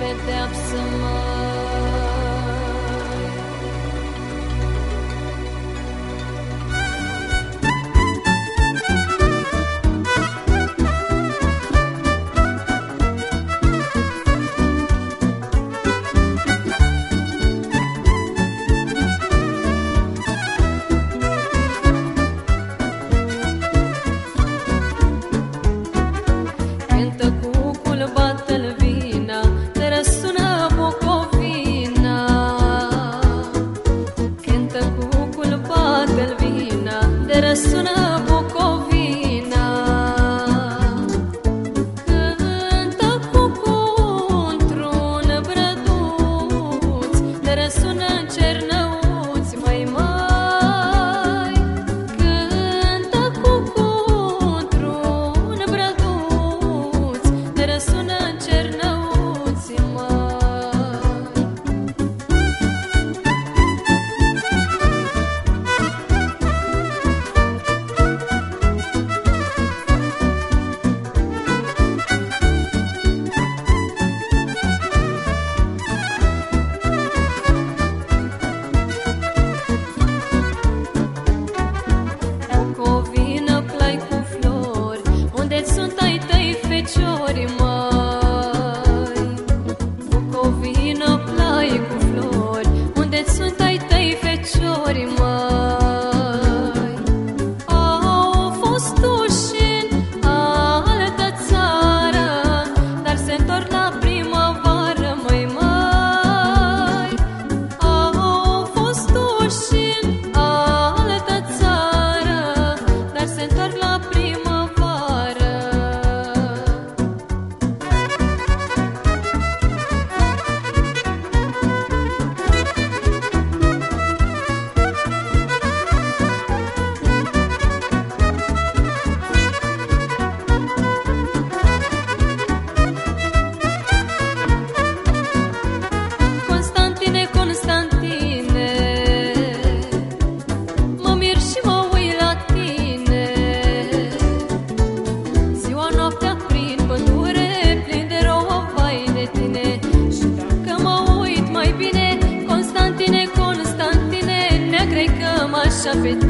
pedeapsă sună morimos. se.